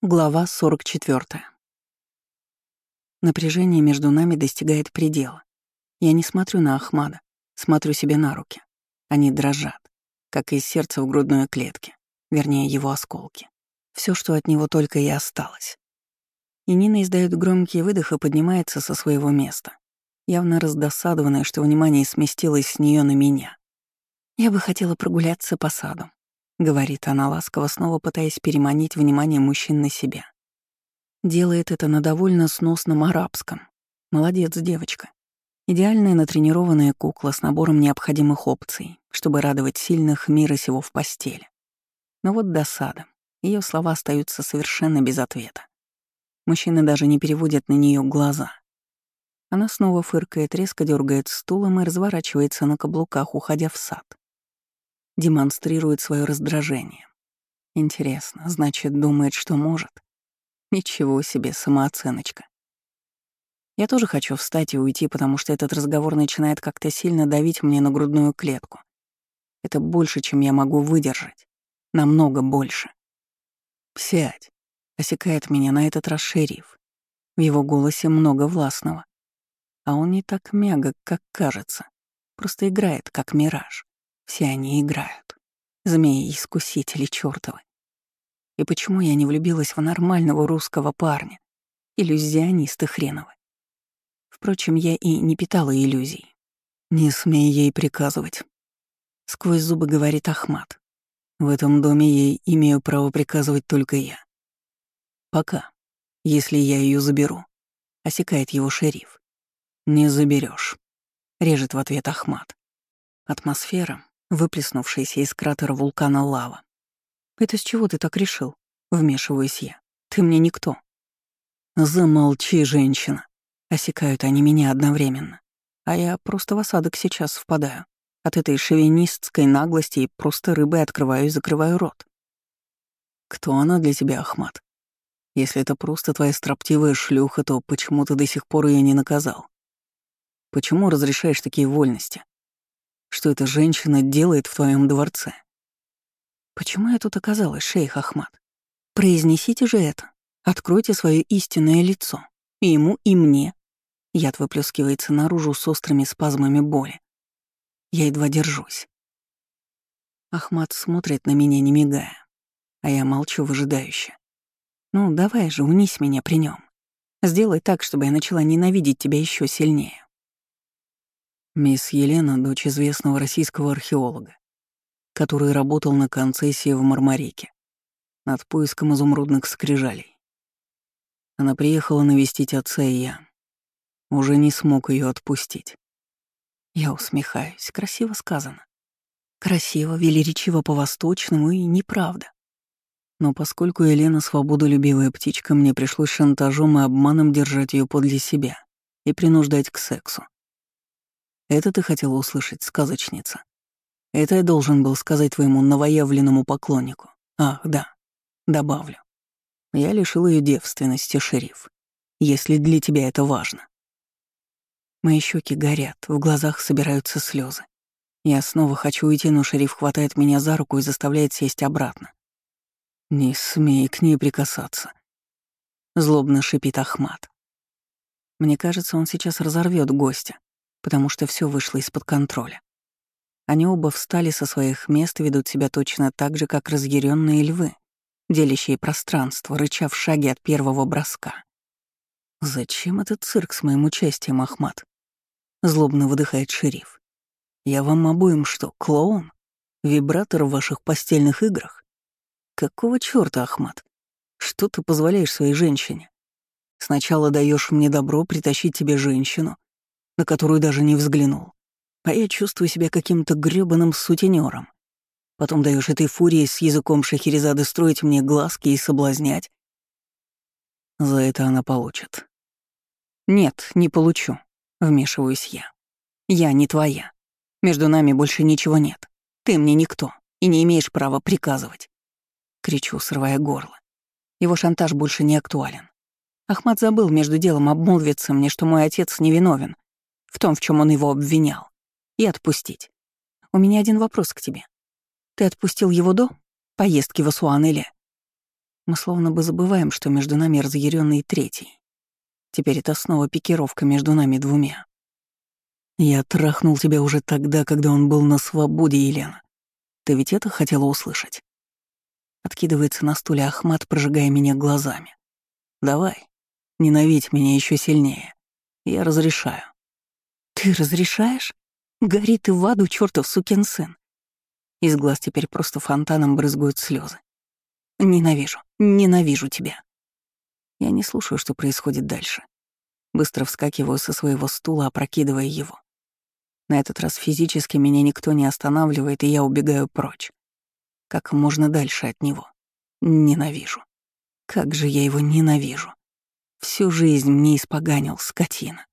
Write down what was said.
Глава 44. Напряжение между нами достигает предела. Я не смотрю на Ахмада, смотрю себе на руки. Они дрожат, как из сердца в грудной клетке, вернее, его осколки. Все, что от него только и осталось. И Нина издает громкий выдох и поднимается со своего места, явно раздосадованная, что внимание сместилось с нее на меня. Я бы хотела прогуляться по саду, — говорит она ласково, снова пытаясь переманить внимание мужчин на себя. Делает это на довольно сносном арабском. Молодец, девочка. Идеальная натренированная кукла с набором необходимых опций, чтобы радовать сильных мира сего в постели. Но вот досада. Ее слова остаются совершенно без ответа. Мужчины даже не переводят на нее глаза. Она снова фыркает, резко дергает стулом и разворачивается на каблуках, уходя в сад демонстрирует свое раздражение. Интересно, значит, думает, что может? Ничего себе, самооценочка. Я тоже хочу встать и уйти, потому что этот разговор начинает как-то сильно давить мне на грудную клетку. Это больше, чем я могу выдержать. Намного больше. «Сядь», — осекает меня на этот раз шериф. В его голосе много властного. А он не так мягок, как кажется. Просто играет, как мираж. Все они играют. Змеи-искусители чёртовы. И почему я не влюбилась в нормального русского парня? Иллюзионисты хреновы. Впрочем, я и не питала иллюзий. Не смей ей приказывать. Сквозь зубы говорит Ахмат. В этом доме ей имею право приказывать только я. Пока, если я ее заберу, осекает его шериф. Не заберешь, режет в ответ Ахмат. Атмосфера, выплеснувшаяся из кратера вулкана лава. «Это с чего ты так решил?» — вмешиваюсь я. «Ты мне никто». «Замолчи, женщина!» — осекают они меня одновременно. А я просто в осадок сейчас впадаю. От этой шовинистской наглости и просто рыбой открываю и закрываю рот. «Кто она для тебя, Ахмат? Если это просто твоя строптивая шлюха, то почему ты до сих пор ее не наказал? Почему разрешаешь такие вольности? Что эта женщина делает в твоем дворце. Почему я тут оказалась, шейх Ахмад? Произнесите же это. Откройте свое истинное лицо. И ему, и мне. Яд выплескивается наружу с острыми спазмами боли. Я едва держусь. Ахмад смотрит на меня, не мигая, а я молчу выжидающе. Ну, давай же, унись меня при нем. Сделай так, чтобы я начала ненавидеть тебя еще сильнее. Мисс Елена — дочь известного российского археолога, который работал на концессии в Мармарике над поиском изумрудных скрижалей. Она приехала навестить отца, и я уже не смог ее отпустить. Я усмехаюсь, красиво сказано. Красиво, велеречиво по-восточному и неправда. Но поскольку Елена свободолюбивая птичка, мне пришлось шантажом и обманом держать ее подле себя и принуждать к сексу. Это ты хотела услышать, сказочница. Это я должен был сказать твоему новоявленному поклоннику. Ах, да, добавлю. Я лишил ее девственности, шериф, если для тебя это важно. Мои щеки горят, в глазах собираются слезы. Я снова хочу уйти, но шериф хватает меня за руку и заставляет сесть обратно. «Не смей к ней прикасаться», — злобно шипит Ахмат. Мне кажется, он сейчас разорвет гостя, потому что все вышло из-под контроля. Они оба встали со своих мест и ведут себя точно так же, как разъяренные львы, делящие пространство, рыча в шаге от первого броска. «Зачем этот цирк с моим участием, Ахмат?» — злобно выдыхает шериф. «Я вам обоим что, клоун? Вибратор в ваших постельных играх? Какого чёрта, Ахмат? Что ты позволяешь своей женщине? Сначала даешь мне добро притащить тебе женщину, на которую даже не взглянул. А я чувствую себя каким-то грёбаным сутенёром. Потом даешь этой фурии с языком Шахерезады строить мне глазки и соблазнять. За это она получит. Нет, не получу, вмешиваюсь я. Я не твоя. Между нами больше ничего нет. Ты мне никто и не имеешь права приказывать. Кричу, срывая горло. Его шантаж больше не актуален. Ахмат забыл между делом обмолвиться мне, что мой отец невиновен, в том, в чем он его обвинял, и отпустить. У меня один вопрос к тебе. Ты отпустил его до поездки в Асуан или... Мы словно бы забываем, что между нами разъяренный третий. Теперь это снова пикировка между нами двумя. Я трахнул тебя уже тогда, когда он был на свободе, Елена. Ты ведь это хотела услышать? Откидывается на стуле Ахмат, прожигая меня глазами. Давай, ненавидь меня еще сильнее. Я разрешаю. Ты разрешаешь? Горит и в аду чертов сукин сын. Из глаз теперь просто фонтаном брызгают слезы. Ненавижу, ненавижу тебя. Я не слушаю, что происходит дальше. Быстро вскакиваю со своего стула, опрокидывая его. На этот раз физически меня никто не останавливает, и я убегаю прочь. Как можно дальше от него. Ненавижу. Как же я его ненавижу. Всю жизнь мне испоганил, скотина.